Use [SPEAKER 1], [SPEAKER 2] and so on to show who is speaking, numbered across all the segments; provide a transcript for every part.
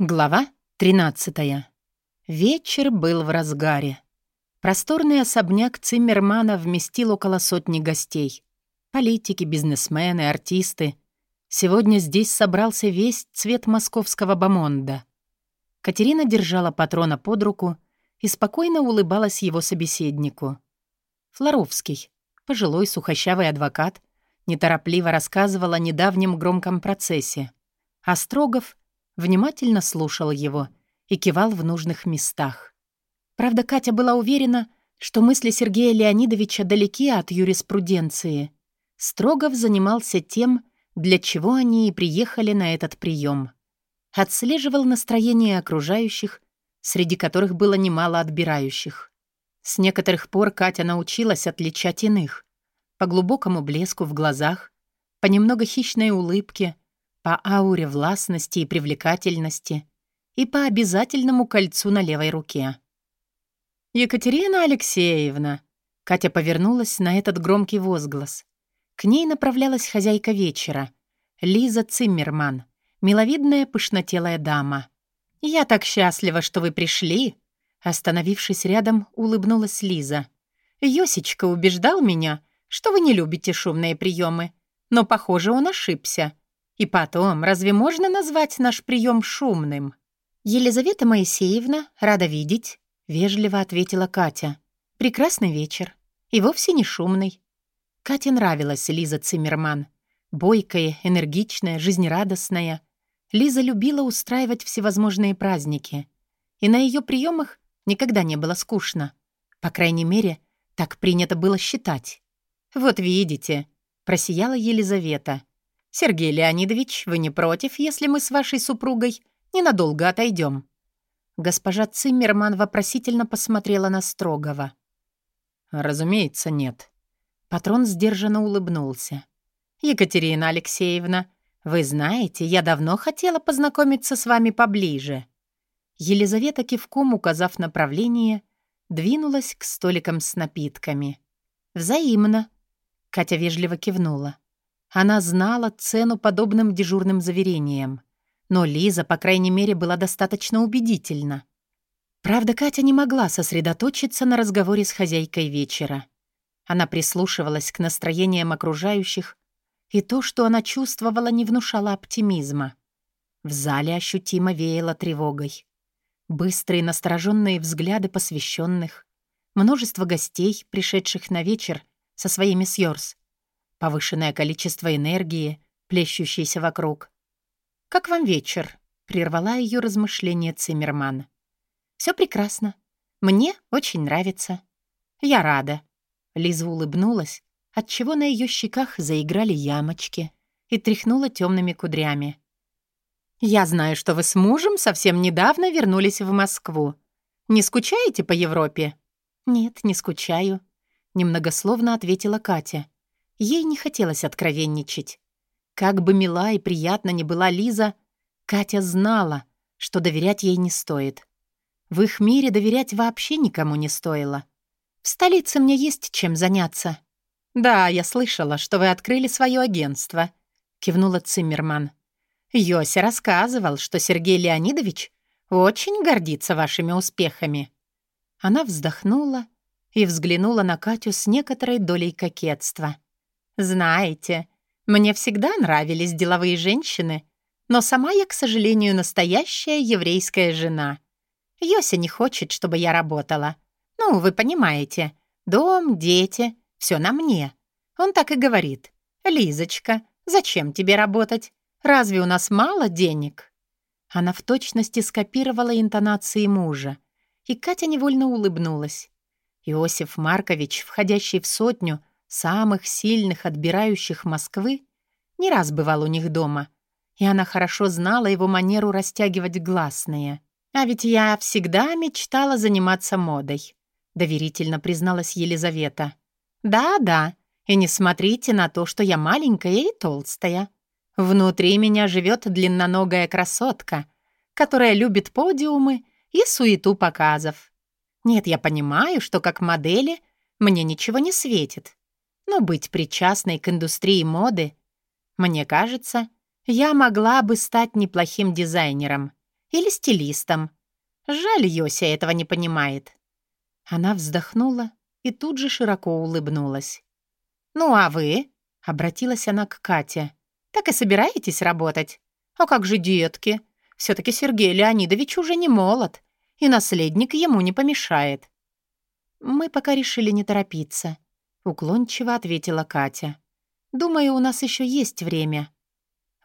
[SPEAKER 1] Глава 13. Вечер был в разгаре. Просторный особняк Циммермана вместил около сотни гостей. Политики, бизнесмены, артисты. Сегодня здесь собрался весь цвет московского бомонда. Катерина держала патрона под руку и спокойно улыбалась его собеседнику. Флоровский, пожилой сухощавый адвокат, неторопливо рассказывал о недавнем громком процессе. А Строгов — внимательно слушал его и кивал в нужных местах. Правда, Катя была уверена, что мысли Сергея Леонидовича далеки от юриспруденции. Строгов занимался тем, для чего они и приехали на этот прием. Отслеживал настроение окружающих, среди которых было немало отбирающих. С некоторых пор Катя научилась отличать иных. По глубокому блеску в глазах, по немного хищной улыбке — по ауре властности и привлекательности и по обязательному кольцу на левой руке. «Екатерина Алексеевна!» Катя повернулась на этот громкий возглас. К ней направлялась хозяйка вечера, Лиза Циммерман, миловидная пышнотелая дама. «Я так счастлива, что вы пришли!» Остановившись рядом, улыбнулась Лиза. «Йосечка убеждал меня, что вы не любите шумные приемы, но, похоже, он ошибся. И потом, разве можно назвать наш прием шумным? Елизавета Моисеевна, рада видеть, вежливо ответила Катя. Прекрасный вечер. И вовсе не шумный. Кате нравилась Лиза Циммерман. Бойкая, энергичная, жизнерадостная. Лиза любила устраивать всевозможные праздники. И на ее приемах никогда не было скучно. По крайней мере, так принято было считать. «Вот видите», — просияла Елизавета. «Сергей Леонидович, вы не против, если мы с вашей супругой ненадолго отойдем?» Госпожа Циммерман вопросительно посмотрела на Строгова. «Разумеется, нет». Патрон сдержанно улыбнулся. «Екатерина Алексеевна, вы знаете, я давно хотела познакомиться с вами поближе». Елизавета кивком, указав направление, двинулась к столикам с напитками. «Взаимно». Катя вежливо кивнула. Она знала цену подобным дежурным заверениям. Но Лиза, по крайней мере, была достаточно убедительна. Правда, Катя не могла сосредоточиться на разговоре с хозяйкой вечера. Она прислушивалась к настроениям окружающих, и то, что она чувствовала, не внушало оптимизма. В зале ощутимо веяло тревогой. Быстрые настороженные взгляды посвященных, множество гостей, пришедших на вечер со своими сьорс, повышенное количество энергии, плещущейся вокруг. «Как вам вечер?» — прервала ее размышление Циммерман. «Все прекрасно. Мне очень нравится. Я рада». Лиза улыбнулась, отчего на ее щеках заиграли ямочки и тряхнула темными кудрями. «Я знаю, что вы с мужем совсем недавно вернулись в Москву. Не скучаете по Европе?» «Нет, не скучаю», — немногословно ответила Катя. Ей не хотелось откровенничать. Как бы мила и приятна ни была Лиза, Катя знала, что доверять ей не стоит. В их мире доверять вообще никому не стоило. В столице мне есть чем заняться. «Да, я слышала, что вы открыли свое агентство», — кивнула Циммерман. «Йося рассказывал, что Сергей Леонидович очень гордится вашими успехами». Она вздохнула и взглянула на Катю с некоторой долей кокетства. «Знаете, мне всегда нравились деловые женщины, но сама я, к сожалению, настоящая еврейская жена. Йося не хочет, чтобы я работала. Ну, вы понимаете, дом, дети, все на мне. Он так и говорит. «Лизочка, зачем тебе работать? Разве у нас мало денег?» Она в точности скопировала интонации мужа, и Катя невольно улыбнулась. Иосиф Маркович, входящий в сотню, самых сильных отбирающих Москвы, не раз бывал у них дома, и она хорошо знала его манеру растягивать гласные. «А ведь я всегда мечтала заниматься модой», — доверительно призналась Елизавета. «Да-да, и не смотрите на то, что я маленькая и толстая. Внутри меня живет длинноногая красотка, которая любит подиумы и суету показов. Нет, я понимаю, что как модели мне ничего не светит, но быть причастной к индустрии моды, мне кажется, я могла бы стать неплохим дизайнером. Или стилистом. Жаль, Йося этого не понимает». Она вздохнула и тут же широко улыбнулась. «Ну а вы?» — обратилась она к Кате. «Так и собираетесь работать? А как же детки? все таки Сергей Леонидович уже не молод, и наследник ему не помешает». «Мы пока решили не торопиться», — уклончиво ответила Катя. «Думаю, у нас еще есть время».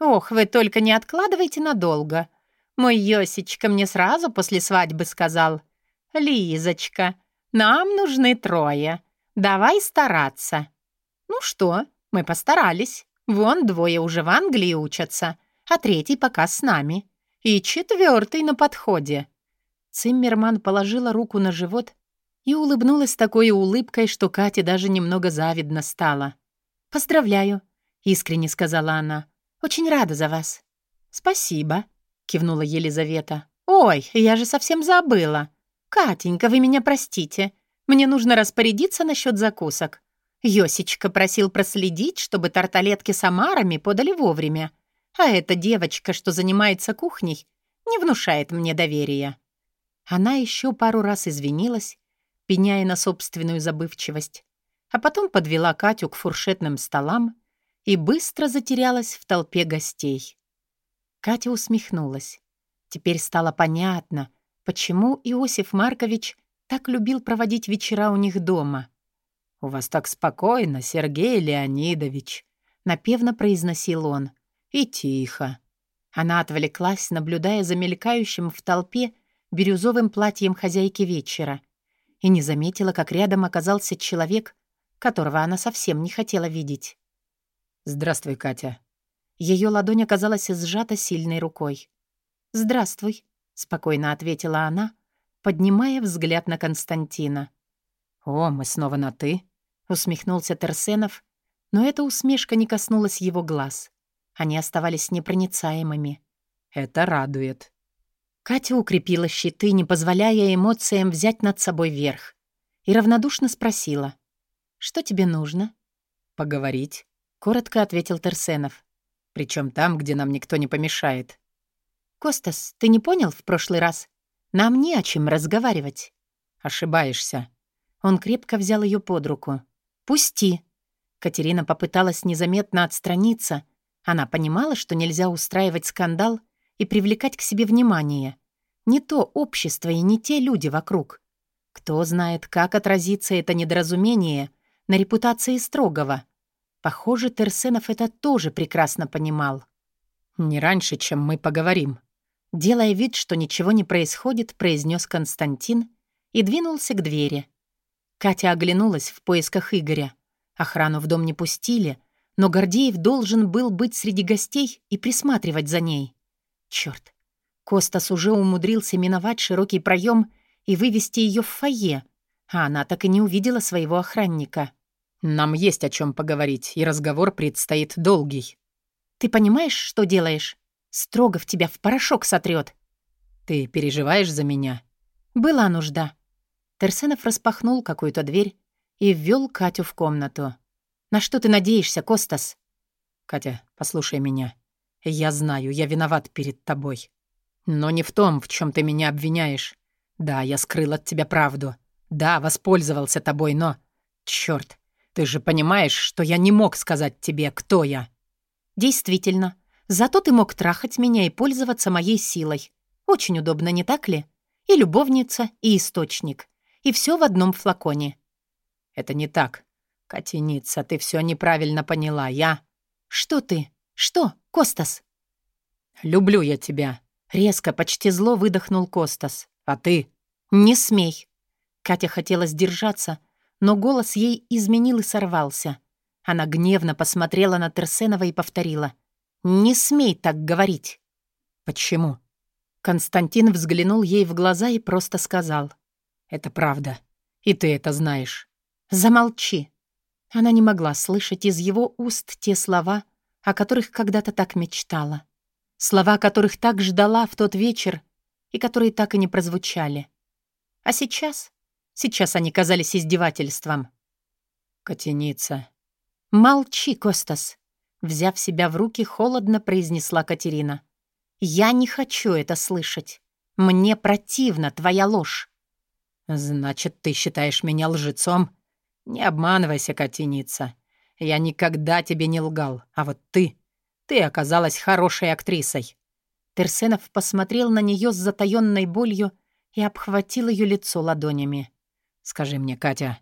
[SPEAKER 1] «Ох, вы только не откладывайте надолго. Мой Йосечка мне сразу после свадьбы сказал. «Лизочка, нам нужны трое. Давай стараться». «Ну что, мы постарались. Вон двое уже в Англии учатся, а третий пока с нами. И четвертый на подходе». Циммерман положила руку на живот и улыбнулась такой улыбкой, что Кате даже немного завидно стало. «Поздравляю», — искренне сказала она. «Очень рада за вас». «Спасибо», — кивнула Елизавета. «Ой, я же совсем забыла. Катенька, вы меня простите. Мне нужно распорядиться насчет закусок. Йосечка просил проследить, чтобы тарталетки с омарами подали вовремя. А эта девочка, что занимается кухней, не внушает мне доверия». Она еще пару раз извинилась, пеняя на собственную забывчивость, а потом подвела Катю к фуршетным столам и быстро затерялась в толпе гостей. Катя усмехнулась. Теперь стало понятно, почему Иосиф Маркович так любил проводить вечера у них дома. «У вас так спокойно, Сергей Леонидович», — напевно произносил он. «И тихо». Она отвлеклась, наблюдая за мелькающим в толпе бирюзовым платьем хозяйки вечера, и не заметила, как рядом оказался человек, которого она совсем не хотела видеть. «Здравствуй, Катя». Ее ладонь оказалась сжата сильной рукой. «Здравствуй», — спокойно ответила она, поднимая взгляд на Константина. «О, мы снова на «ты»?» — усмехнулся Терсенов, но эта усмешка не коснулась его глаз. Они оставались непроницаемыми. «Это радует». Катя укрепила щиты, не позволяя эмоциям взять над собой верх, и равнодушно спросила. «Что тебе нужно?» «Поговорить», — коротко ответил Терсенов. «Причем там, где нам никто не помешает». «Костас, ты не понял в прошлый раз? Нам не о чем разговаривать». «Ошибаешься». Он крепко взял ее под руку. «Пусти!» Катерина попыталась незаметно отстраниться. Она понимала, что нельзя устраивать скандал и привлекать к себе внимание. Не то общество и не те люди вокруг. Кто знает, как отразится это недоразумение на репутации строгого. Похоже, Терсенов это тоже прекрасно понимал. «Не раньше, чем мы поговорим», Делая вид, что ничего не происходит, произнес Константин и двинулся к двери. Катя оглянулась в поисках Игоря. Охрану в дом не пустили, но Гордеев должен был быть среди гостей и присматривать за ней. Черт! Костас уже умудрился миновать широкий проем и вывести ее в фойе, а она так и не увидела своего охранника. «Нам есть о чем поговорить, и разговор предстоит долгий». «Ты понимаешь, что делаешь? Строгов тебя в порошок сотрет. «Ты переживаешь за меня?» «Была нужда». Терсенов распахнул какую-то дверь и ввел Катю в комнату. «На что ты надеешься, Костас?» «Катя, послушай меня. Я знаю, я виноват перед тобой. Но не в том, в чем ты меня обвиняешь. Да, я скрыл от тебя правду. Да, воспользовался тобой, но... Чёрт, ты же понимаешь, что я не мог сказать тебе, кто я». «Действительно, Зато ты мог трахать меня и пользоваться моей силой. Очень удобно, не так ли? И любовница, и источник. И все в одном флаконе». «Это не так. Катеница, ты все неправильно поняла. Я...» «Что ты? Что, Костас?» «Люблю я тебя», — резко, почти зло выдохнул Костас. «А ты?» «Не смей». Катя хотела сдержаться, но голос ей изменил и сорвался. Она гневно посмотрела на Терсенова и повторила. «Не смей так говорить». «Почему?» Константин взглянул ей в глаза и просто сказал. «Это правда. И ты это знаешь». «Замолчи». Она не могла слышать из его уст те слова, о которых когда-то так мечтала. Слова, которых так ждала в тот вечер и которые так и не прозвучали. А сейчас? Сейчас они казались издевательством. «Котеница». «Молчи, Костас. Взяв себя в руки, холодно произнесла Катерина. «Я не хочу это слышать. Мне противна твоя ложь».
[SPEAKER 2] «Значит, ты считаешь меня лжецом? Не обманывайся, котеница. Я никогда тебе не лгал, а вот ты... Ты оказалась хорошей актрисой».
[SPEAKER 1] Терсенов посмотрел на нее с затаённой болью и обхватил ее лицо ладонями.
[SPEAKER 2] «Скажи мне, Катя...»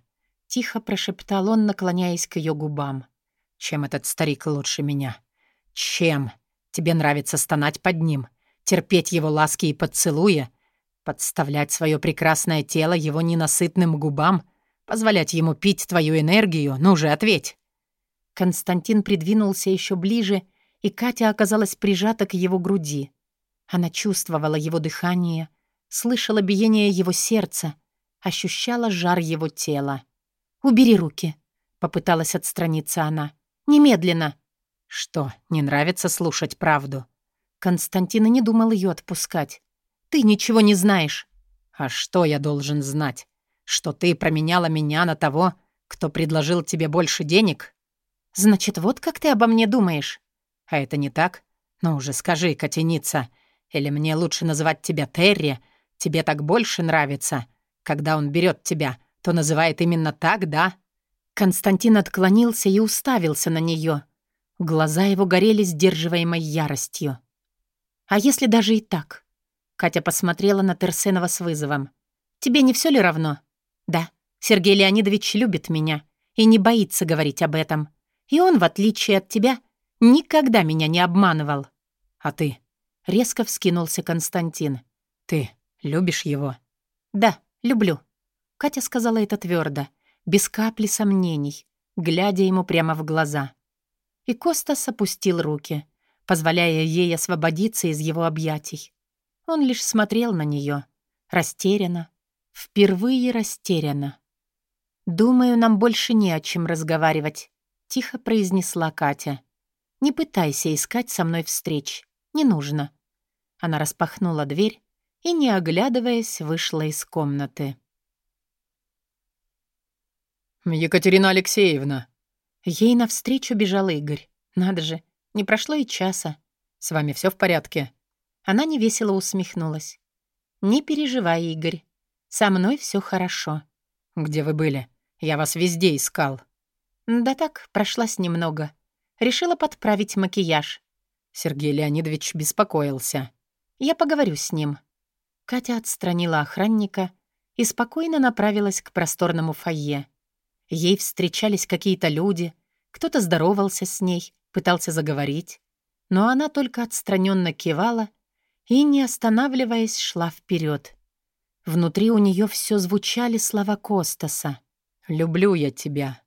[SPEAKER 1] Тихо прошептал он, наклоняясь к ее губам.
[SPEAKER 2] «Чем этот старик лучше меня? Чем? Тебе нравится стонать под ним, терпеть его ласки и поцелуя, подставлять свое прекрасное тело его ненасытным губам, позволять ему пить твою энергию? Ну же, ответь!»
[SPEAKER 1] Константин придвинулся еще ближе, и Катя оказалась прижата к его груди. Она чувствовала его дыхание, слышала биение его сердца, ощущала жар его тела. «Убери руки», — попыталась отстраниться она. «Немедленно».
[SPEAKER 2] «Что, не нравится слушать правду?»
[SPEAKER 1] Константин не думал ее отпускать. «Ты ничего не знаешь».
[SPEAKER 2] «А что я должен знать? Что ты променяла меня на того, кто предложил тебе больше денег?»
[SPEAKER 1] «Значит, вот как ты обо мне думаешь?»
[SPEAKER 2] «А это не так? Ну уже скажи, котеница, или мне лучше называть тебя Терри? Тебе так больше нравится? Когда он берет тебя, то называет именно так, да?»
[SPEAKER 1] Константин отклонился и уставился на нее. Глаза его горели сдерживаемой яростью. «А если даже и так?» Катя посмотрела на Терсенова с вызовом. «Тебе не все ли равно?» «Да, Сергей Леонидович любит меня и не боится говорить об этом. И он, в отличие от тебя, никогда меня не обманывал».
[SPEAKER 2] «А ты?»
[SPEAKER 1] Резко вскинулся Константин.
[SPEAKER 2] «Ты любишь его?»
[SPEAKER 1] «Да, люблю». Катя сказала это твердо, без капли сомнений, глядя ему прямо в глаза. И Костас опустил руки, позволяя ей освободиться из его объятий. Он лишь смотрел на нее, растерянно, впервые растерянно. «Думаю, нам больше не о чем разговаривать», — тихо произнесла Катя. «Не пытайся искать со мной встреч. Не нужно». Она распахнула дверь и, не оглядываясь, вышла из комнаты.
[SPEAKER 2] «Екатерина Алексеевна!»
[SPEAKER 1] Ей навстречу бежал Игорь. Надо же, не прошло и часа.
[SPEAKER 2] «С вами все в порядке?»
[SPEAKER 1] Она невесело усмехнулась. «Не переживай, Игорь. Со мной все хорошо».
[SPEAKER 2] «Где вы были? Я вас везде искал».
[SPEAKER 1] «Да так, прошлась немного. Решила подправить макияж.
[SPEAKER 2] Сергей Леонидович беспокоился.
[SPEAKER 1] «Я поговорю с ним». Катя отстранила охранника и спокойно направилась к просторному фойе. Ей встречались какие-то люди, кто-то здоровался с ней, пытался заговорить, но она только отстраненно кивала и, не останавливаясь, шла вперед. Внутри у нее все звучали слова Костаса.
[SPEAKER 2] «Люблю я тебя».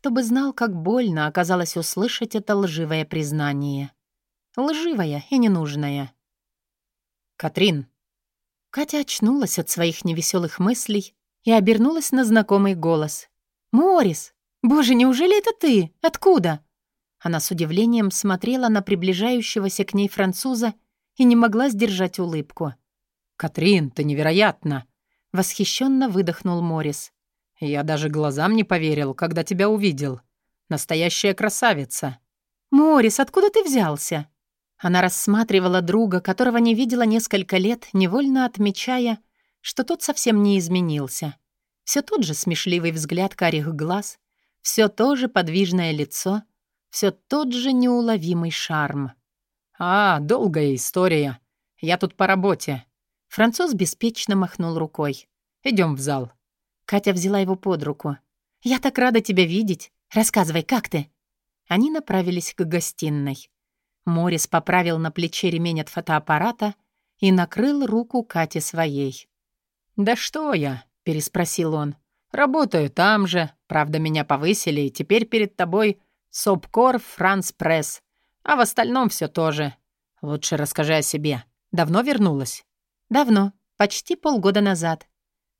[SPEAKER 1] Кто бы знал, как больно оказалось услышать это лживое признание. Лживая и ненужная.
[SPEAKER 2] «Катрин!»
[SPEAKER 1] Катя очнулась от своих невеселых мыслей и обернулась на знакомый голос. «Морис! Боже, неужели это ты? Откуда?» Она с удивлением смотрела на приближающегося к ней француза и не могла сдержать улыбку.
[SPEAKER 2] «Катрин, ты невероятна!»
[SPEAKER 1] — восхищенно выдохнул Морис.
[SPEAKER 2] «Я даже глазам не поверил, когда тебя увидел. Настоящая красавица!»
[SPEAKER 1] «Морис, откуда ты взялся?» Она рассматривала друга, которого не видела несколько лет, невольно отмечая, что тот совсем не изменился. Все тот же смешливый взгляд карих глаз, все то же подвижное лицо, все тот же неуловимый шарм.
[SPEAKER 2] «А, долгая история. Я тут по работе».
[SPEAKER 1] Француз беспечно махнул рукой.
[SPEAKER 2] Идем в зал».
[SPEAKER 1] Катя взяла его под руку. «Я так рада тебя видеть. Рассказывай, как ты?» Они направились к гостиной. Морис поправил на плече ремень от фотоаппарата и накрыл руку Кати своей.
[SPEAKER 2] «Да что я?» — переспросил он. «Работаю там же. Правда, меня повысили, и теперь перед тобой Сопкор Франс Пресс. А в остальном все тоже. Лучше расскажи о себе. Давно вернулась?»
[SPEAKER 1] «Давно. Почти полгода назад».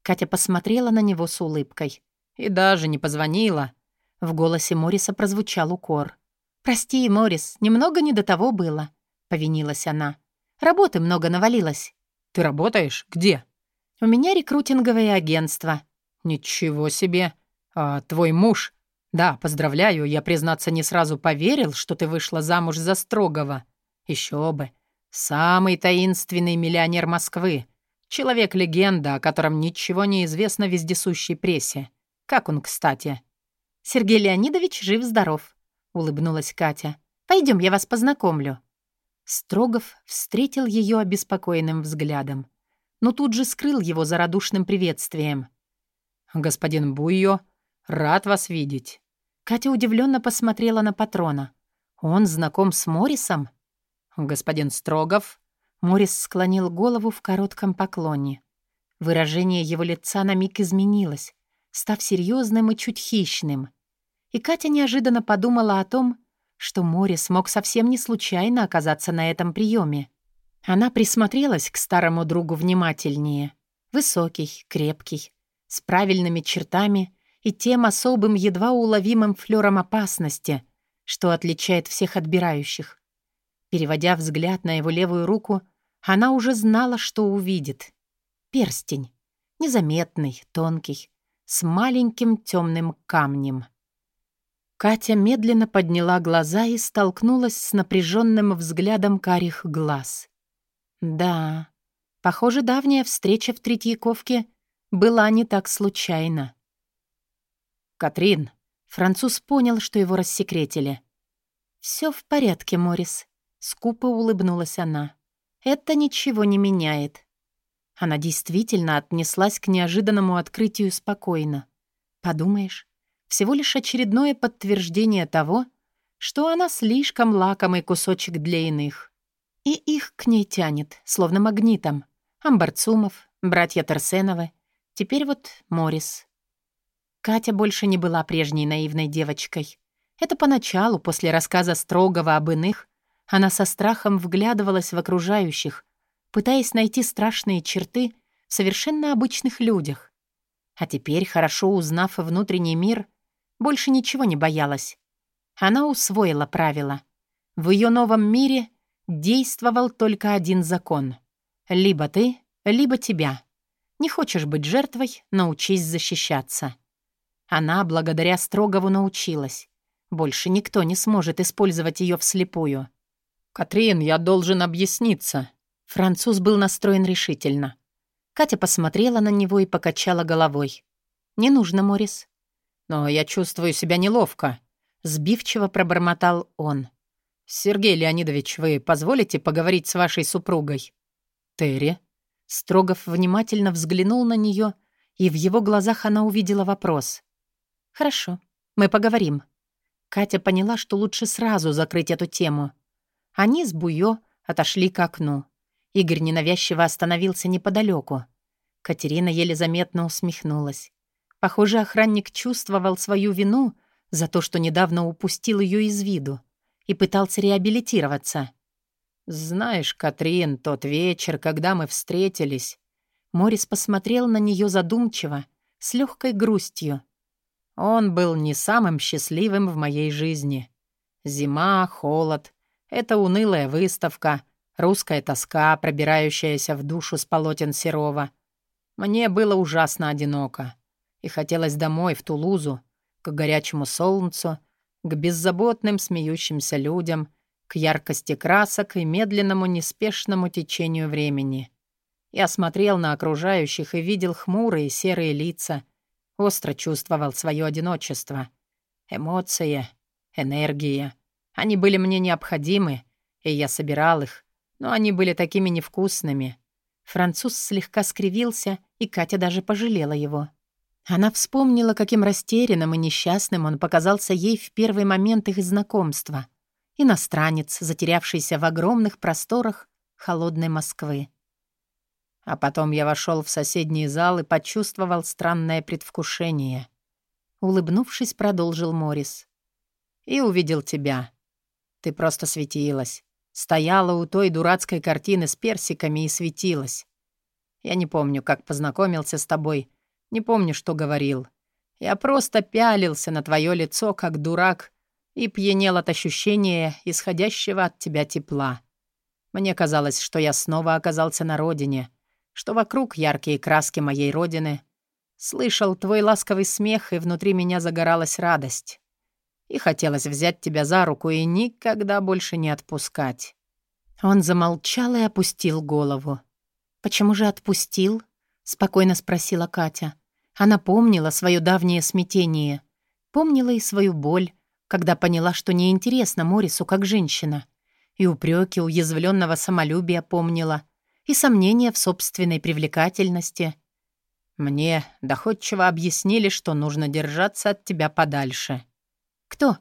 [SPEAKER 1] Катя посмотрела на него с улыбкой.
[SPEAKER 2] «И даже не позвонила».
[SPEAKER 1] В голосе Мориса прозвучал укор. «Прости, Морис, немного не до того было», — повинилась она. «Работы много навалилось».
[SPEAKER 2] «Ты работаешь? Где?»
[SPEAKER 1] «У меня рекрутинговое агентство».
[SPEAKER 2] «Ничего себе! А твой муж?» «Да, поздравляю, я, признаться, не сразу поверил, что ты вышла замуж за строгого. Еще бы. Самый таинственный миллионер Москвы. Человек-легенда, о котором ничего не известно вездесущей прессе. Как он, кстати?»
[SPEAKER 1] «Сергей Леонидович жив-здоров», — улыбнулась Катя. «Пойдем, я вас познакомлю». Строгов встретил ее обеспокоенным взглядом, но тут же скрыл его за радушным приветствием.
[SPEAKER 2] «Господин Буйо, рад вас видеть».
[SPEAKER 1] Катя удивленно посмотрела на патрона. «Он знаком с Моррисом?»
[SPEAKER 2] «Господин Строгов?»
[SPEAKER 1] Моррис склонил голову в коротком поклоне. Выражение его лица на миг изменилось, став серьезным и чуть хищным. И Катя неожиданно подумала о том, что Морис мог совсем не случайно оказаться на этом приеме. Она присмотрелась к старому другу внимательнее. Высокий, крепкий, с правильными чертами и тем особым едва уловимым флером опасности, что отличает всех отбирающих. Переводя взгляд на его левую руку, она уже знала, что увидит. Перстень. Незаметный, тонкий, с маленьким темным камнем. Катя медленно подняла глаза и столкнулась с напряженным взглядом карих глаз. Да, похоже, давняя встреча в Третьяковке была не так случайна.
[SPEAKER 2] «Катрин», француз понял, что его рассекретили.
[SPEAKER 1] «Все в порядке, Морис», — скупо улыбнулась она. «Это ничего не меняет». Она действительно отнеслась к неожиданному открытию спокойно. Подумаешь, всего лишь очередное подтверждение того, что она слишком лакомый кусочек для иных. И их к ней тянет, словно магнитом. Амбарцумов, братья Терсеновы, теперь вот Морис. Катя больше не была прежней наивной девочкой. Это поначалу, после рассказа строгого об иных, она со страхом вглядывалась в окружающих, пытаясь найти страшные черты в совершенно обычных людях. А теперь, хорошо узнав внутренний мир, больше ничего не боялась. Она усвоила правила. В ее новом мире действовал только один закон. Либо ты, либо тебя. Не хочешь быть жертвой — научись защищаться. Она, благодаря Строгову, научилась. Больше никто не сможет использовать ее вслепую.
[SPEAKER 2] «Катрин, я должен объясниться».
[SPEAKER 1] Француз был настроен решительно. Катя посмотрела на него и покачала головой. «Не нужно, Морис.
[SPEAKER 2] «Но я чувствую себя неловко», — сбивчиво пробормотал он. «Сергей Леонидович, вы позволите поговорить с вашей супругой?»
[SPEAKER 1] «Терри?» Строгов внимательно взглянул на нее, и в его глазах она увидела вопрос. «Хорошо, мы поговорим». Катя поняла, что лучше сразу закрыть эту тему. Они с Буё отошли к окну. Игорь ненавязчиво остановился неподалеку. Катерина еле заметно усмехнулась. Похоже, охранник чувствовал свою вину за то, что недавно упустил ее из виду и пытался реабилитироваться.
[SPEAKER 2] «Знаешь, Катрин, тот вечер, когда мы встретились...»
[SPEAKER 1] Морис посмотрел на нее задумчиво, с легкой грустью.
[SPEAKER 2] «Он был не самым счастливым в моей жизни. Зима, холод, это унылая выставка, русская тоска, пробирающаяся в душу с полотен Серова. Мне было ужасно одиноко и хотелось домой, в Тулузу, к горячему солнцу, к беззаботным смеющимся людям, к яркости красок и медленному неспешному течению времени. Я смотрел на окружающих и видел хмурые серые лица, остро чувствовал свое одиночество. Эмоции, энергия. Они были мне необходимы, и я собирал их, но они были такими невкусными.
[SPEAKER 1] Француз слегка скривился, и Катя даже пожалела его. Она вспомнила, каким растерянным и несчастным он показался ей в первый момент их знакомства. Иностранец, затерявшийся в огромных просторах холодной Москвы.
[SPEAKER 2] А потом я вошел в соседний зал и почувствовал странное предвкушение.
[SPEAKER 1] Улыбнувшись, продолжил Морис.
[SPEAKER 2] И увидел тебя. Ты просто светилась. Стояла у той дурацкой картины с персиками и светилась. Я не помню, как познакомился с тобой, не помню, что говорил. Я просто пялился на твое лицо, как дурак, и пьянел от ощущения исходящего от тебя тепла. Мне казалось, что я снова оказался на родине, что вокруг яркие краски моей родины. Слышал твой ласковый смех, и внутри меня загоралась радость. И хотелось взять тебя за руку и никогда больше не отпускать.
[SPEAKER 1] Он замолчал и опустил голову. «Почему же отпустил?» — спокойно спросила Катя. Она помнила свое давнее смятение. Помнила и свою боль, когда поняла, что неинтересно Морису как женщина. И упреки уязвленного самолюбия помнила, и сомнения в собственной привлекательности.
[SPEAKER 2] «Мне доходчиво объяснили, что нужно держаться от тебя подальше».
[SPEAKER 1] «Кто?»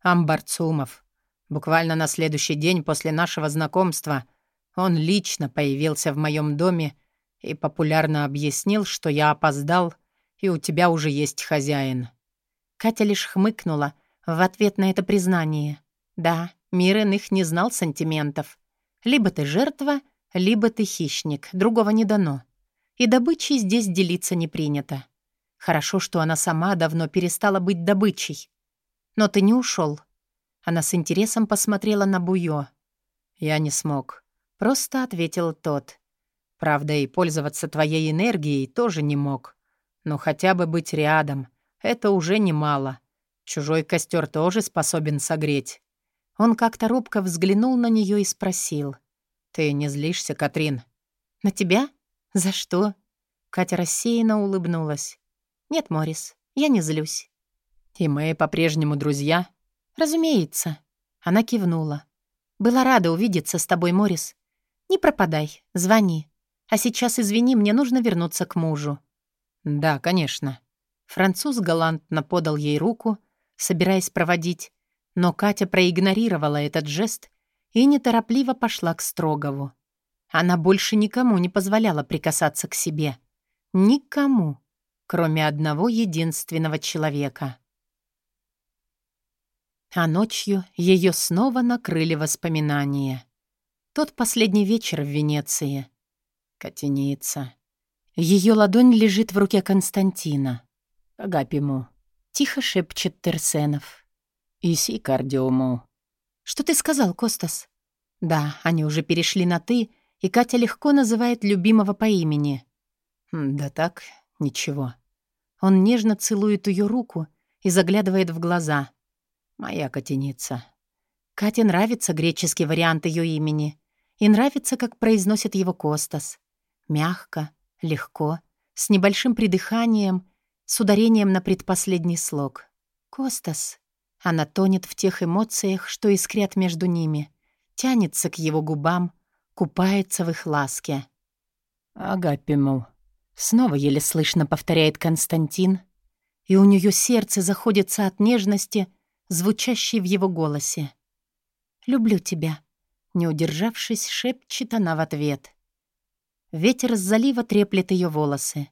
[SPEAKER 2] «Амбарцумов. Буквально на следующий день после нашего знакомства он лично появился в моем доме и популярно объяснил, что я опоздал, и у тебя уже есть хозяин».
[SPEAKER 1] Катя лишь хмыкнула в ответ на это признание. «Да, мир иных не знал сантиментов. Либо ты жертва, либо ты хищник, другого не дано. И добычей здесь делиться не принято. Хорошо, что она сама давно перестала быть добычей. Но ты не ушел. Она с интересом посмотрела на Буё.
[SPEAKER 2] «Я не смог», — просто ответил тот. «Правда, и пользоваться твоей энергией тоже не мог. Но хотя бы быть рядом — это уже немало. Чужой костер тоже способен согреть».
[SPEAKER 1] Он как-то робко взглянул на нее и спросил.
[SPEAKER 2] «Ты не злишься, Катрин?»
[SPEAKER 1] «На тебя? За что?» Катя рассеянно улыбнулась. «Нет, Морис, я не злюсь».
[SPEAKER 2] «И мы по-прежнему друзья?»
[SPEAKER 1] «Разумеется». Она кивнула. «Была рада увидеться с тобой, Морис. Не пропадай, звони. А сейчас, извини, мне нужно вернуться к мужу».
[SPEAKER 2] «Да, конечно».
[SPEAKER 1] Француз галантно подал ей руку, собираясь проводить, но Катя проигнорировала этот жест и неторопливо пошла к Строгову. Она больше никому не позволяла прикасаться к себе. Никому, кроме одного единственного человека. А ночью ее снова накрыли воспоминания. Тот последний вечер в Венеции. Котеница. Ее ладонь лежит в руке Константина.
[SPEAKER 2] Агапиму.
[SPEAKER 1] Тихо шепчет Терсенов.
[SPEAKER 2] Иси кардиуму.
[SPEAKER 1] Что ты сказал, Костас? Да, они уже перешли на «ты», и Катя легко называет любимого по имени.
[SPEAKER 2] Да так, ничего.
[SPEAKER 1] Он нежно целует ее руку и заглядывает в глаза.
[SPEAKER 2] Моя котеница.
[SPEAKER 1] Кате нравится греческий вариант ее имени. И нравится, как произносит его Костас. Мягко, легко, с небольшим придыханием, с ударением на предпоследний слог. «Костас». Она тонет в тех эмоциях, что искрят между ними, тянется к его губам, купается в их ласке.
[SPEAKER 2] «Агапиму», —
[SPEAKER 1] снова еле слышно повторяет Константин, и у нее сердце заходится от нежности — звучащий в его голосе. «Люблю тебя», — не удержавшись, шепчет она в ответ. Ветер с залива треплет ее волосы.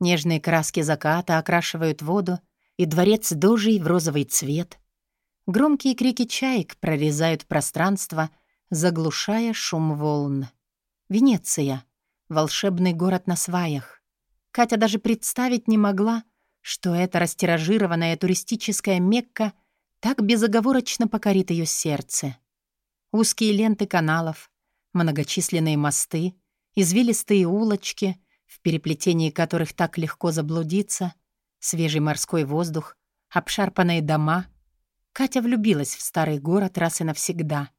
[SPEAKER 1] Нежные краски заката окрашивают воду, и дворец дожей в розовый цвет. Громкие крики чаек прорезают пространство, заглушая шум волн. Венеция — волшебный город на сваях. Катя даже представить не могла, что эта растиражированная туристическая Мекка так безоговорочно покорит ее сердце. Узкие ленты каналов, многочисленные мосты, извилистые улочки, в переплетении которых так легко заблудиться, свежий морской воздух, обшарпанные дома. Катя влюбилась в старый город раз и навсегда.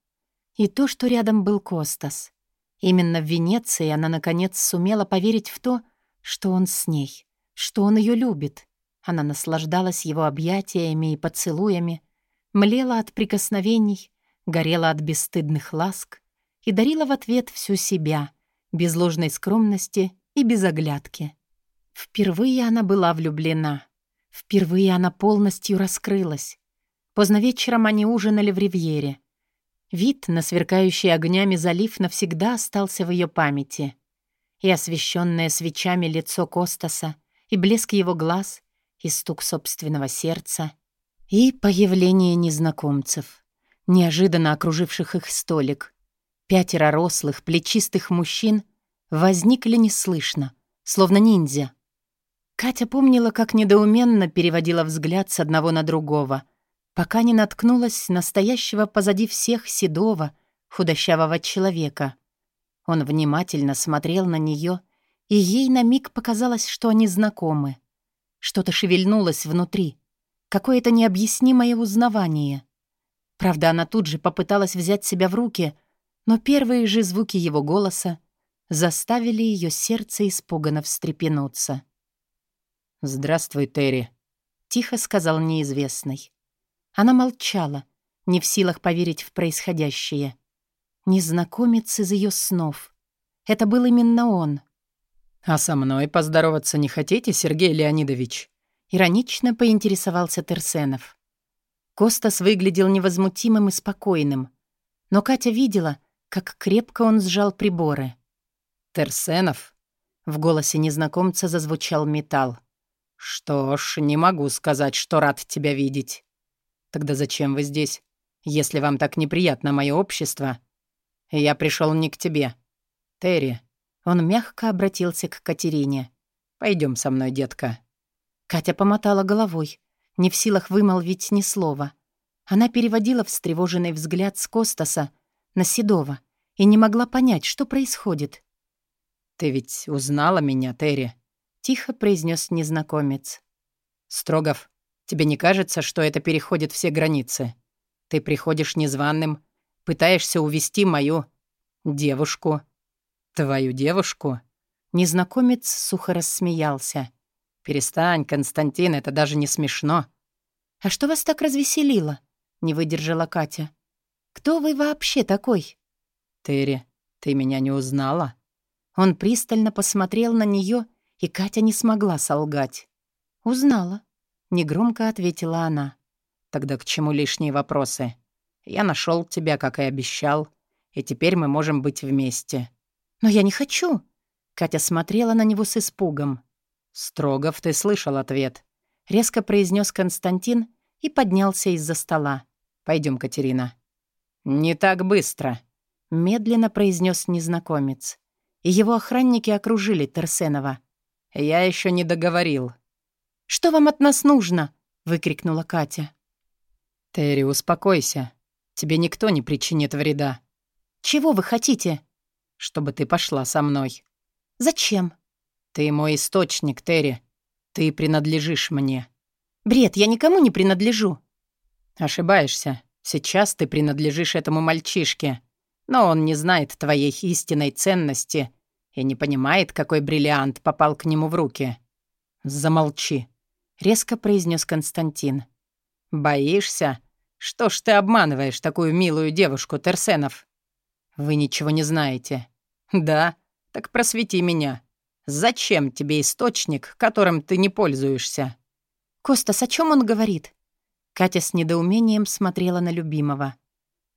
[SPEAKER 1] И то, что рядом был Костас. Именно в Венеции она, наконец, сумела поверить в то, что он с ней, что он ее любит. Она наслаждалась его объятиями и поцелуями, млела от прикосновений, горела от бесстыдных ласк и дарила в ответ всю себя, без ложной скромности и без оглядки. Впервые она была влюблена. Впервые она полностью раскрылась. Поздно вечером они ужинали в ривьере. Вид на сверкающий огнями залив навсегда остался в ее памяти. И освещенное свечами лицо Костаса, и блеск его глаз, и стук собственного сердца — и появление незнакомцев, неожиданно окруживших их столик. Пятеро рослых, плечистых мужчин возникли неслышно, словно ниндзя. Катя помнила, как недоуменно переводила взгляд с одного на другого, пока не наткнулась на стоящего позади всех седого, худощавого человека. Он внимательно смотрел на нее, и ей на миг показалось, что они знакомы. Что-то шевельнулось внутри — Какое-то необъяснимое узнавание. Правда, она тут же попыталась взять себя в руки, но первые же звуки его голоса заставили ее сердце испуганно встрепенуться.
[SPEAKER 2] «Здравствуй, Терри», — тихо сказал неизвестный.
[SPEAKER 1] Она молчала, не в силах поверить в происходящее. Незнакомец из ее снов. Это был именно он.
[SPEAKER 2] «А со мной поздороваться не хотите, Сергей Леонидович?»
[SPEAKER 1] Иронично поинтересовался Терсенов. Костас выглядел невозмутимым и спокойным. Но Катя видела, как крепко он сжал приборы.
[SPEAKER 2] «Терсенов?» В голосе незнакомца зазвучал металл. «Что ж, не могу сказать, что рад тебя видеть. Тогда зачем вы здесь, если вам так неприятно мое общество? Я пришел не к тебе. Терри,
[SPEAKER 1] он мягко обратился к Катерине.
[SPEAKER 2] Пойдем со мной, детка».
[SPEAKER 1] Катя помотала головой, не в силах вымолвить ни слова. Она переводила встревоженный взгляд с Костаса на Седова и не могла понять, что происходит.
[SPEAKER 2] «Ты ведь узнала меня, Терри?» — тихо произнес незнакомец. «Строгов, тебе не кажется, что это переходит все границы? Ты приходишь незваным, пытаешься увести мою девушку, «Твою девушку?»
[SPEAKER 1] Незнакомец сухо рассмеялся.
[SPEAKER 2] «Перестань, Константин, это даже не смешно».
[SPEAKER 1] «А что вас так развеселило?» — не выдержала Катя. «Кто вы вообще такой?»
[SPEAKER 2] «Терри, ты меня не узнала?»
[SPEAKER 1] Он пристально посмотрел на нее, и Катя не смогла солгать. «Узнала», — негромко ответила она.
[SPEAKER 2] «Тогда к чему лишние вопросы? Я нашел тебя, как и обещал, и теперь мы можем быть вместе.
[SPEAKER 1] «Но я не хочу!» Катя смотрела на него с испугом.
[SPEAKER 2] «Строгов, ты слышал ответ», —
[SPEAKER 1] резко произнес Константин и поднялся из-за стола.
[SPEAKER 2] Пойдем, Катерина». «Не так быстро», —
[SPEAKER 1] медленно произнес незнакомец. И его охранники окружили Терсенова.
[SPEAKER 2] «Я еще не договорил».
[SPEAKER 1] «Что вам от нас нужно?» — выкрикнула Катя.
[SPEAKER 2] «Терри, успокойся. Тебе никто не причинит вреда».
[SPEAKER 1] «Чего вы хотите?»
[SPEAKER 2] чтобы ты пошла со мной».
[SPEAKER 1] «Зачем?»
[SPEAKER 2] «Ты мой источник, Терри. Ты принадлежишь мне».
[SPEAKER 1] «Бред, я никому не принадлежу».
[SPEAKER 2] «Ошибаешься. Сейчас ты принадлежишь этому мальчишке. Но он не знает твоей истинной ценности и не понимает, какой бриллиант попал к нему в руки». «Замолчи», — резко произнес Константин. «Боишься? Что ж ты обманываешь такую милую девушку, Терсенов?» «Вы ничего не знаете. «Да? Так просвети меня. Зачем тебе источник, которым ты не пользуешься?»
[SPEAKER 1] «Костас, о чем он говорит?» Катя с недоумением смотрела на любимого.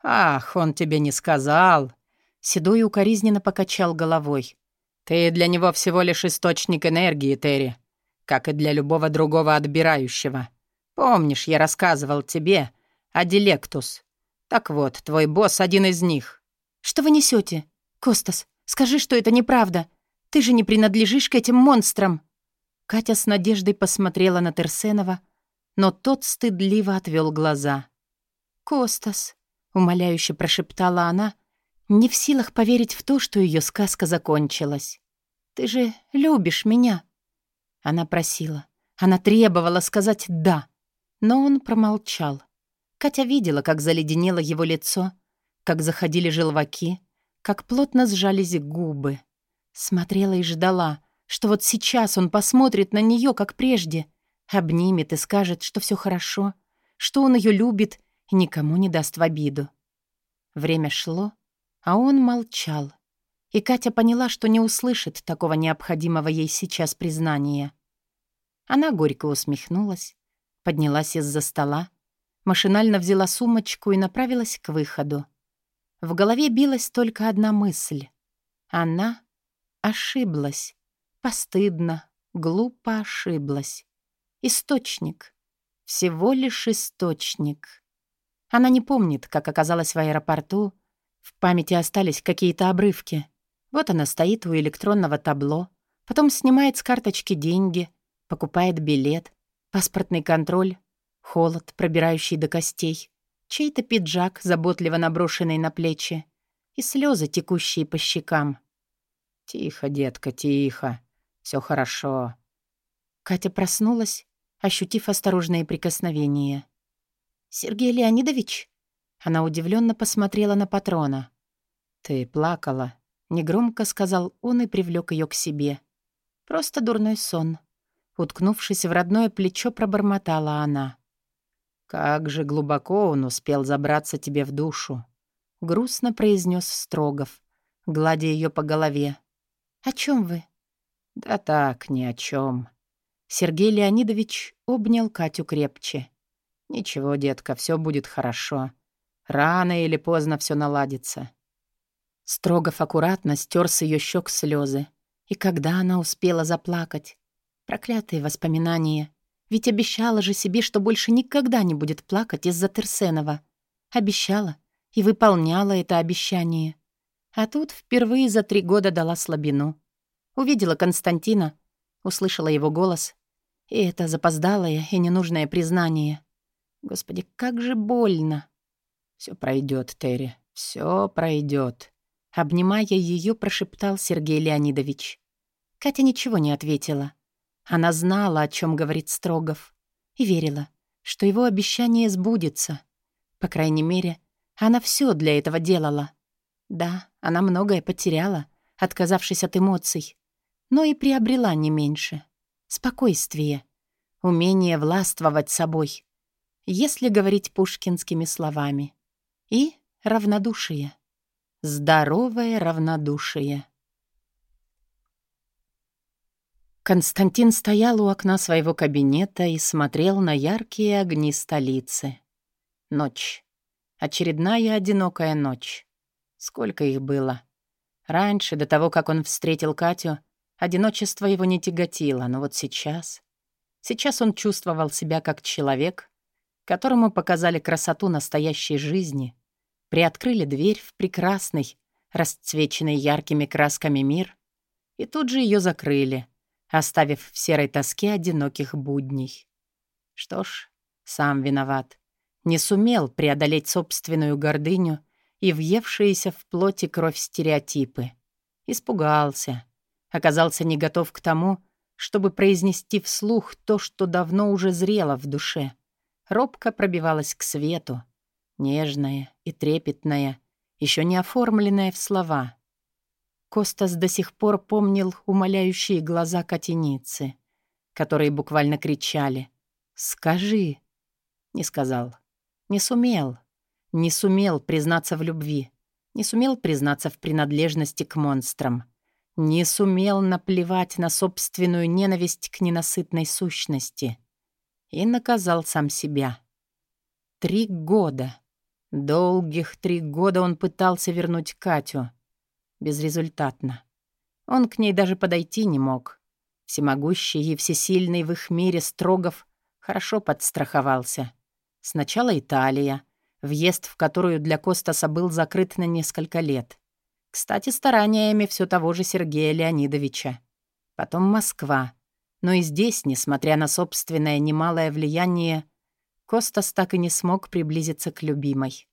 [SPEAKER 2] «Ах, он тебе не сказал!»
[SPEAKER 1] Седой укоризненно покачал головой.
[SPEAKER 2] «Ты для него всего лишь источник энергии, Терри, как и для любого другого отбирающего. Помнишь, я рассказывал тебе о Дилектус? Так вот, твой босс один из них».
[SPEAKER 1] «Что вы несете, Костас? Скажи, что это неправда. Ты же не принадлежишь к этим монстрам». Катя с надеждой посмотрела на Терсенова, но тот стыдливо отвел глаза. «Костас», — умоляюще прошептала она, не в силах поверить в то, что ее сказка закончилась. «Ты же любишь меня». Она просила, она требовала сказать «да», но он промолчал. Катя видела, как заледенело его лицо, как заходили желваки, как плотно сжались губы. Смотрела и ждала, что вот сейчас он посмотрит на нее, как прежде, обнимет и скажет, что все хорошо, что он ее любит и никому не даст в обиду. Время шло, а он молчал. И Катя поняла, что не услышит такого необходимого ей сейчас признания. Она горько усмехнулась, поднялась из-за стола, машинально взяла сумочку и направилась к выходу. В голове билась только одна мысль. Она ошиблась. Постыдно, глупо ошиблась. Источник. Всего лишь источник. Она не помнит, как оказалась в аэропорту. В памяти остались какие-то обрывки. Вот она стоит у электронного табло, потом снимает с карточки деньги, покупает билет, паспортный контроль, холод, пробирающий до костей чей-то пиджак, заботливо наброшенный на плечи, и слезы, текущие по щекам.
[SPEAKER 2] «Тихо, детка, тихо. Все хорошо».
[SPEAKER 1] Катя проснулась, ощутив осторожные прикосновения. «Сергей Леонидович?» Она удивленно посмотрела на патрона.
[SPEAKER 2] «Ты плакала?»
[SPEAKER 1] Негромко сказал он и привлек ее к себе. Просто дурной сон. Уткнувшись в родное плечо, пробормотала она.
[SPEAKER 2] «Как же глубоко он успел забраться тебе в душу!» Грустно произнес Строгов, гладя ее по голове.
[SPEAKER 1] «О чем вы?»
[SPEAKER 2] «Да так, ни о чем.
[SPEAKER 1] Сергей Леонидович обнял Катю крепче.
[SPEAKER 2] «Ничего, детка, все будет хорошо. Рано или поздно все наладится».
[SPEAKER 1] Строгов аккуратно стер с ее щек слезы. И когда она успела заплакать? Проклятые воспоминания. Ведь обещала же себе, что больше никогда не будет плакать из-за Терсенова. Обещала и выполняла это обещание. А тут впервые за три года дала слабину. Увидела Константина, услышала его голос. И это запоздалое и ненужное признание. Господи, как же больно.
[SPEAKER 2] Все пройдет, Терри, все пройдет.
[SPEAKER 1] Обнимая ее, прошептал Сергей Леонидович. Катя ничего не ответила. Она знала, о чем говорит Строгов, и верила, что его обещание сбудется. По крайней мере, она все для этого делала. Да, она многое потеряла, отказавшись от эмоций, но и приобрела не меньше. Спокойствие, умение властвовать собой, если говорить пушкинскими словами, и равнодушие. Здоровое равнодушие. Константин стоял у окна своего кабинета и смотрел на яркие огни столицы. Ночь. Очередная одинокая ночь. Сколько их было? Раньше, до того, как он встретил Катю, одиночество его не тяготило, но вот сейчас... Сейчас он чувствовал себя как человек, которому показали красоту настоящей жизни, приоткрыли дверь в прекрасный, расцвеченный яркими красками мир, и тут же ее закрыли — оставив в серой тоске одиноких будней. Что ж, сам виноват. Не сумел преодолеть собственную гордыню и въевшиеся в плоти кровь стереотипы. Испугался. Оказался не готов к тому, чтобы произнести вслух то, что давно уже зрело в душе. Робко пробивалась к свету, нежная и трепетная, еще не оформленная в слова. Костас до сих пор помнил умоляющие глаза котеницы, которые буквально кричали «Скажи!» Не сказал. Не сумел. Не сумел признаться в любви. Не сумел признаться в принадлежности к монстрам. Не сумел наплевать на собственную ненависть к ненасытной сущности. И наказал сам себя. Три года. Долгих три года он пытался вернуть Катю — Безрезультатно. Он к ней даже подойти не мог. Всемогущий и всесильный в их мире Строгов хорошо подстраховался. Сначала Италия, въезд в которую для Костаса был закрыт на несколько лет. Кстати, стараниями все того же Сергея Леонидовича. Потом Москва. Но и здесь, несмотря на собственное немалое влияние, Костас так и не смог приблизиться к любимой.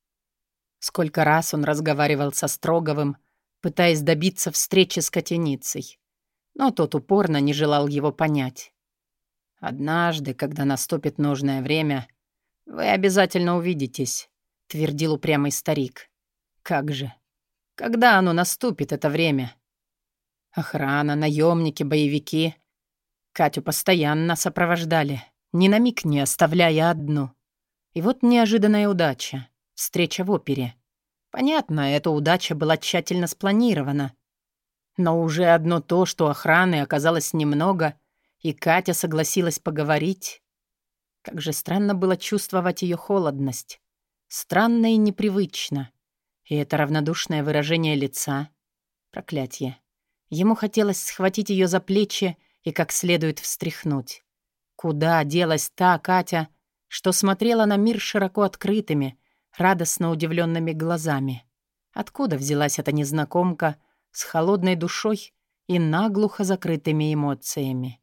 [SPEAKER 1] Сколько раз он разговаривал со Строговым, пытаясь добиться встречи с котеницей. Но тот упорно не желал его понять. «Однажды, когда наступит нужное время, вы обязательно увидитесь», — твердил упрямый старик. «Как же? Когда оно наступит, это время?» Охрана, наемники, боевики. Катю постоянно сопровождали, ни на миг не оставляя одну. И вот неожиданная удача — встреча в опере — Понятно, эта удача была тщательно спланирована. Но уже одно то, что охраны оказалось немного, и Катя согласилась поговорить. Как же странно было чувствовать ее холодность. Странно и непривычно. И это равнодушное выражение лица. Проклятье. Ему хотелось схватить ее за плечи и как следует встряхнуть. Куда делась та Катя, что смотрела на мир широко открытыми, радостно удивленными глазами. Откуда взялась эта незнакомка с холодной душой и наглухо закрытыми эмоциями?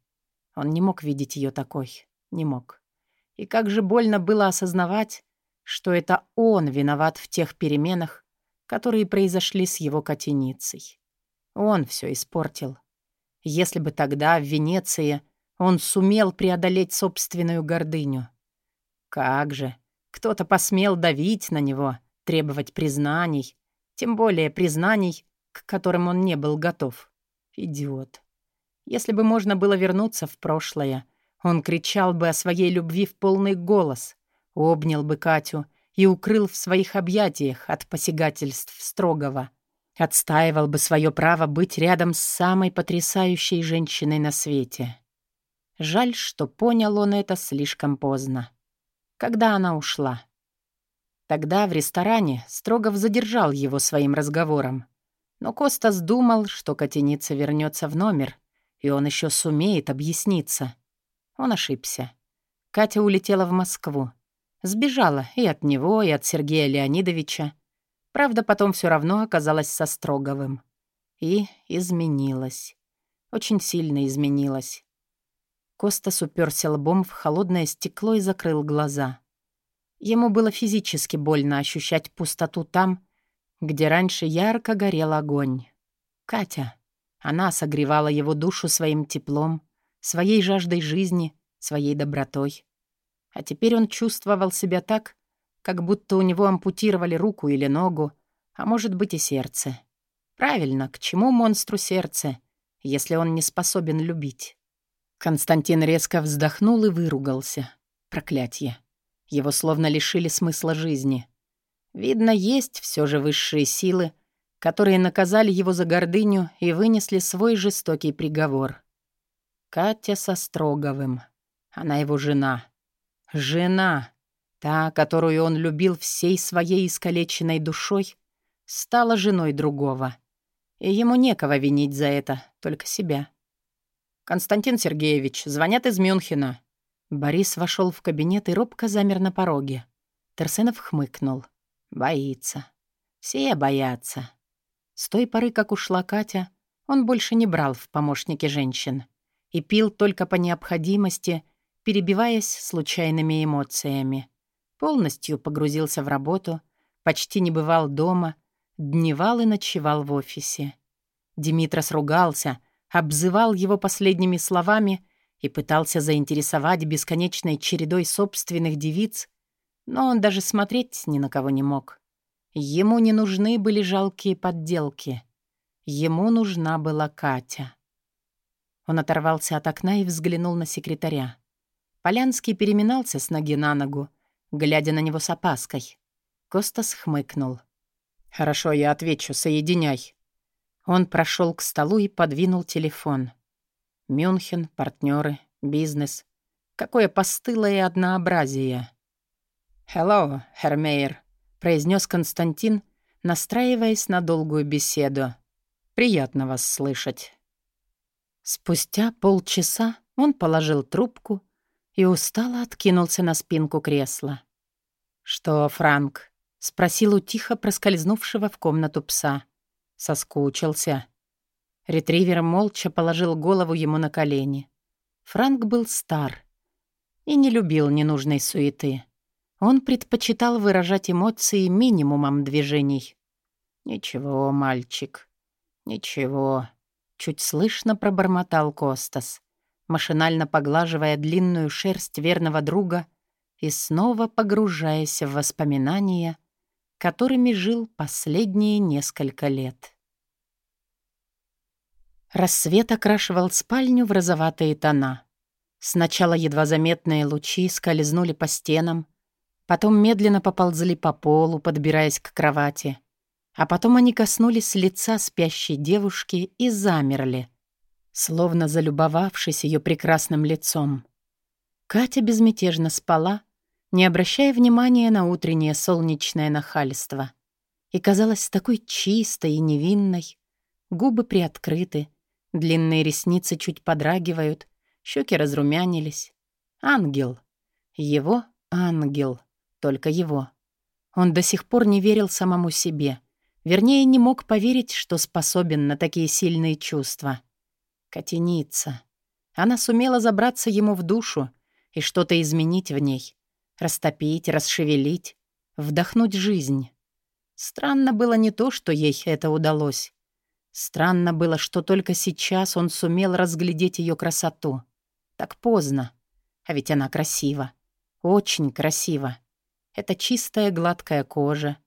[SPEAKER 1] Он не мог видеть ее такой. Не мог. И как же больно было осознавать, что это он виноват в тех переменах, которые произошли с его котеницей. Он все испортил. Если бы тогда, в Венеции, он сумел преодолеть собственную гордыню. Как же! Кто-то посмел давить на него, требовать признаний, тем более признаний, к которым он не был готов. Идиот. Если бы можно было вернуться в прошлое, он кричал бы о своей любви в полный голос, обнял бы Катю и укрыл в своих объятиях от посягательств строгого. Отстаивал бы свое право быть рядом с самой потрясающей женщиной на свете. Жаль, что понял он это слишком поздно. Когда она ушла. Тогда в ресторане Строгов задержал его своим разговором. Но Костас думал, что котеница вернется в номер, и он еще сумеет объясниться. Он ошибся. Катя улетела в Москву. Сбежала и от него, и от Сергея Леонидовича. Правда, потом все равно оказалась со Строговым. И изменилась. Очень сильно изменилась. Костас уперся лбом в холодное стекло и закрыл глаза. Ему было физически больно ощущать пустоту там, где раньше ярко горел огонь. Катя. Она согревала его душу своим теплом, своей жаждой жизни, своей добротой. А теперь он чувствовал себя так, как будто у него ампутировали руку или ногу, а может быть и сердце. Правильно, к чему монстру сердце, если он не способен любить? Константин резко вздохнул и выругался. Проклятье. Его словно лишили смысла жизни. Видно, есть все же высшие силы, которые наказали его за гордыню и вынесли свой жестокий приговор. Катя со Строговым. Она его жена. Жена, та, которую он любил всей своей искалеченной душой, стала женой другого. И ему некого винить за это, только себя. «Константин Сергеевич, звонят из Мюнхена». Борис вошел в кабинет и робко замер на пороге. Терсенов хмыкнул. «Боится. Все боятся». С той поры, как ушла Катя, он больше не брал в помощники женщин и пил только по необходимости, перебиваясь случайными эмоциями. Полностью погрузился в работу, почти не бывал дома, дневал и ночевал в офисе. Димитрос ругался — обзывал его последними словами и пытался заинтересовать бесконечной чередой собственных девиц, но он даже смотреть ни на кого не мог. Ему не нужны были жалкие подделки. Ему нужна была Катя. Он оторвался от окна и взглянул на секретаря. Полянский переминался с ноги на ногу, глядя на него с опаской. Костас хмыкнул. «Хорошо, я отвечу, соединяй». Он прошел к столу и подвинул телефон. Мюнхен, партнеры, бизнес. Какое постылое однообразие. «Hello, Хермейер», — произнес Константин, настраиваясь на долгую беседу. «Приятно вас слышать». Спустя полчаса он положил трубку и устало откинулся на спинку кресла. «Что, Франк?» — спросил у тихо проскользнувшего в комнату пса. Соскучился. Ретривер молча положил голову ему на колени. Франк был стар и не любил ненужной суеты. Он предпочитал выражать эмоции минимумом движений. «Ничего, мальчик, ничего», — чуть слышно пробормотал Костас, машинально поглаживая длинную шерсть верного друга и снова погружаясь в воспоминания — которыми жил последние несколько лет. Рассвет окрашивал спальню в розоватые тона. Сначала едва заметные лучи скользнули по стенам, потом медленно поползли по полу, подбираясь к кровати, а потом они коснулись лица спящей девушки и замерли, словно залюбовавшись ее прекрасным лицом. Катя безмятежно спала, не обращая внимания на утреннее солнечное нахальство. И казалась такой чистой и невинной. Губы приоткрыты, длинные ресницы чуть подрагивают, щеки разрумянились. Ангел. Его ангел. Только его. Он до сих пор не верил самому себе. Вернее, не мог поверить, что способен на такие сильные чувства. Котеница. Она сумела забраться ему в душу и что-то изменить в ней. Растопить, расшевелить, вдохнуть жизнь. Странно было не то, что ей это удалось. Странно было, что только сейчас он сумел разглядеть ее красоту. Так поздно. А ведь она красива. Очень красива. Это чистая гладкая кожа,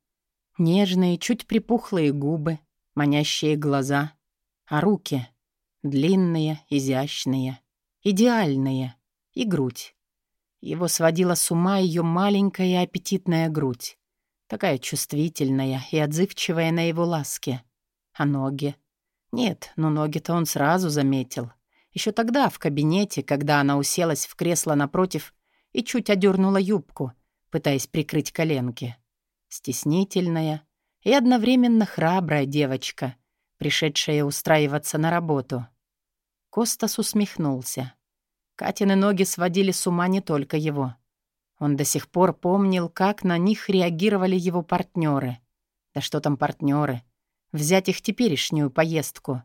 [SPEAKER 1] нежные, чуть припухлые губы, манящие глаза, а руки — длинные, изящные, идеальные, и грудь. Его сводила с ума ее маленькая и аппетитная грудь, такая чувствительная и отзывчивая на его ласки. А ноги? Нет, ну ноги-то он сразу заметил. Еще тогда, в кабинете, когда она уселась в кресло напротив и чуть одернула юбку, пытаясь прикрыть коленки. Стеснительная и одновременно храбрая девочка, пришедшая устраиваться на работу. Костас усмехнулся. Катины ноги сводили с ума не только его. Он до сих пор помнил, как на них реагировали его партнеры. Да что там партнеры? Взять их теперешнюю поездку.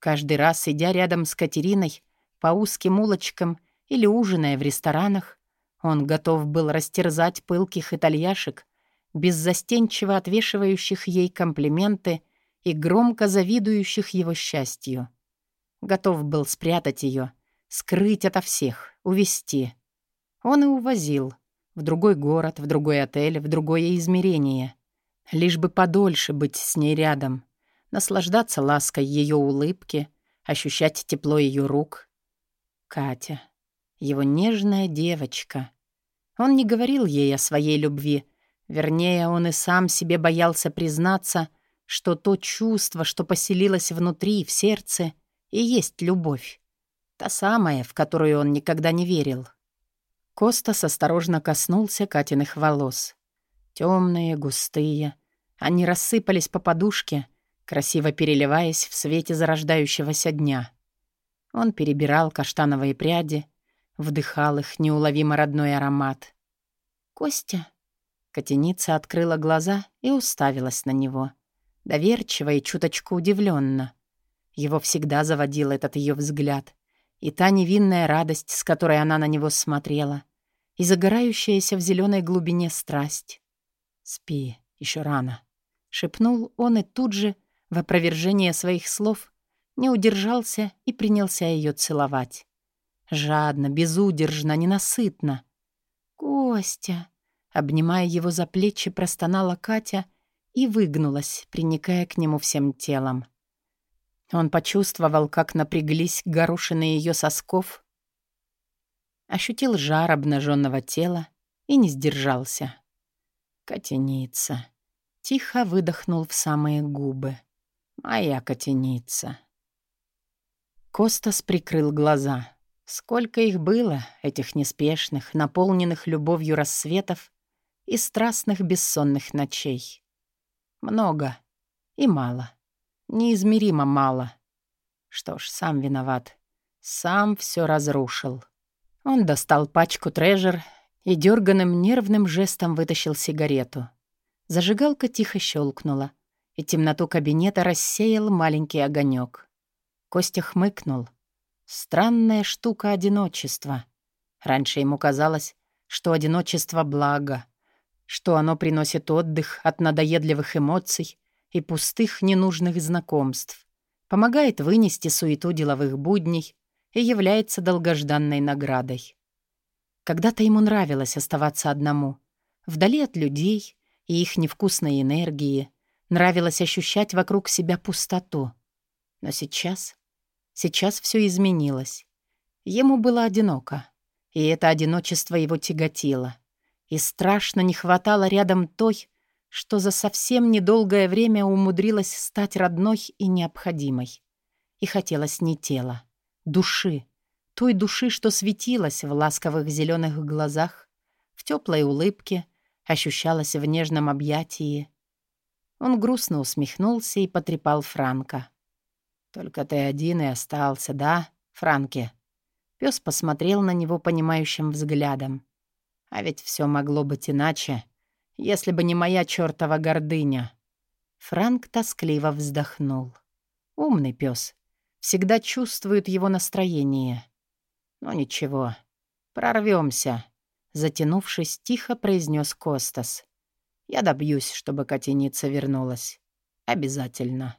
[SPEAKER 1] Каждый раз, идя рядом с Катериной по узким улочкам или ужиная в ресторанах, он готов был растерзать пылких итальяшек, беззастенчиво отвешивающих ей комплименты и громко завидующих его счастью. Готов был спрятать ее, скрыть ото всех, увести. Он и увозил. В другой город, в другой отель, в другое измерение. Лишь бы подольше быть с ней рядом. Наслаждаться лаской ее улыбки, ощущать тепло ее рук. Катя. Его нежная девочка. Он не говорил ей о своей любви. Вернее, он и сам себе боялся признаться, что то чувство, что поселилось внутри, в сердце, и есть любовь. Та самая, в которую он никогда не верил. Костас осторожно коснулся Катиных волос. Темные, густые. Они рассыпались по подушке, красиво переливаясь в свете зарождающегося дня. Он перебирал каштановые пряди, вдыхал их неуловимо родной аромат. «Костя?» Котеница открыла глаза и уставилась на него. Доверчиво и чуточку удивленно. Его всегда заводил этот ее взгляд. И та невинная радость, с которой она на него смотрела. И загорающаяся в зеленой глубине страсть. «Спи, еще рано», — шепнул он и тут же, в опровержение своих слов, не удержался и принялся ее целовать. Жадно, безудержно, ненасытно. «Костя!» Обнимая его за плечи, простонала Катя и выгнулась, приникая к нему всем телом. Он почувствовал, как напряглись горошины ее сосков, ощутил жар обнаженного тела и не сдержался. «Котеница!» Тихо выдохнул в самые губы. «Моя котеница!» Костас прикрыл глаза. Сколько их было, этих неспешных, наполненных любовью рассветов и страстных бессонных ночей. Много и мало. Неизмеримо мало. Что ж, сам виноват. Сам все разрушил. Он достал пачку трежер и дерганым нервным жестом вытащил сигарету. Зажигалка тихо щелкнула, и темноту кабинета рассеял маленький огонек. Костя хмыкнул — Странная штука одиночества. Раньше ему казалось, что одиночество — благо, что оно приносит отдых от надоедливых эмоций и пустых ненужных знакомств, помогает вынести суету деловых будней и является долгожданной наградой. Когда-то ему нравилось оставаться одному, вдали от людей и их невкусной энергии, нравилось ощущать вокруг себя пустоту. Но сейчас Сейчас все изменилось. Ему было одиноко, и это одиночество его тяготило. И страшно не хватало рядом той, что за совсем недолгое время умудрилась стать родной и необходимой. И хотелось не тела, души, той души, что светилась в ласковых зеленых глазах, в теплой улыбке, ощущалась в нежном объятии. Он грустно усмехнулся и потрепал Франка. «Только ты один и остался, да, Франки?» Пес посмотрел на него понимающим взглядом. «А ведь все могло быть иначе, если бы не моя чертова гордыня». Франк тоскливо вздохнул. Умный пес. Всегда чувствует его настроение. «Ну ничего, прорвемся», — затянувшись, тихо произнес Костас. «Я добьюсь, чтобы котеница вернулась. Обязательно».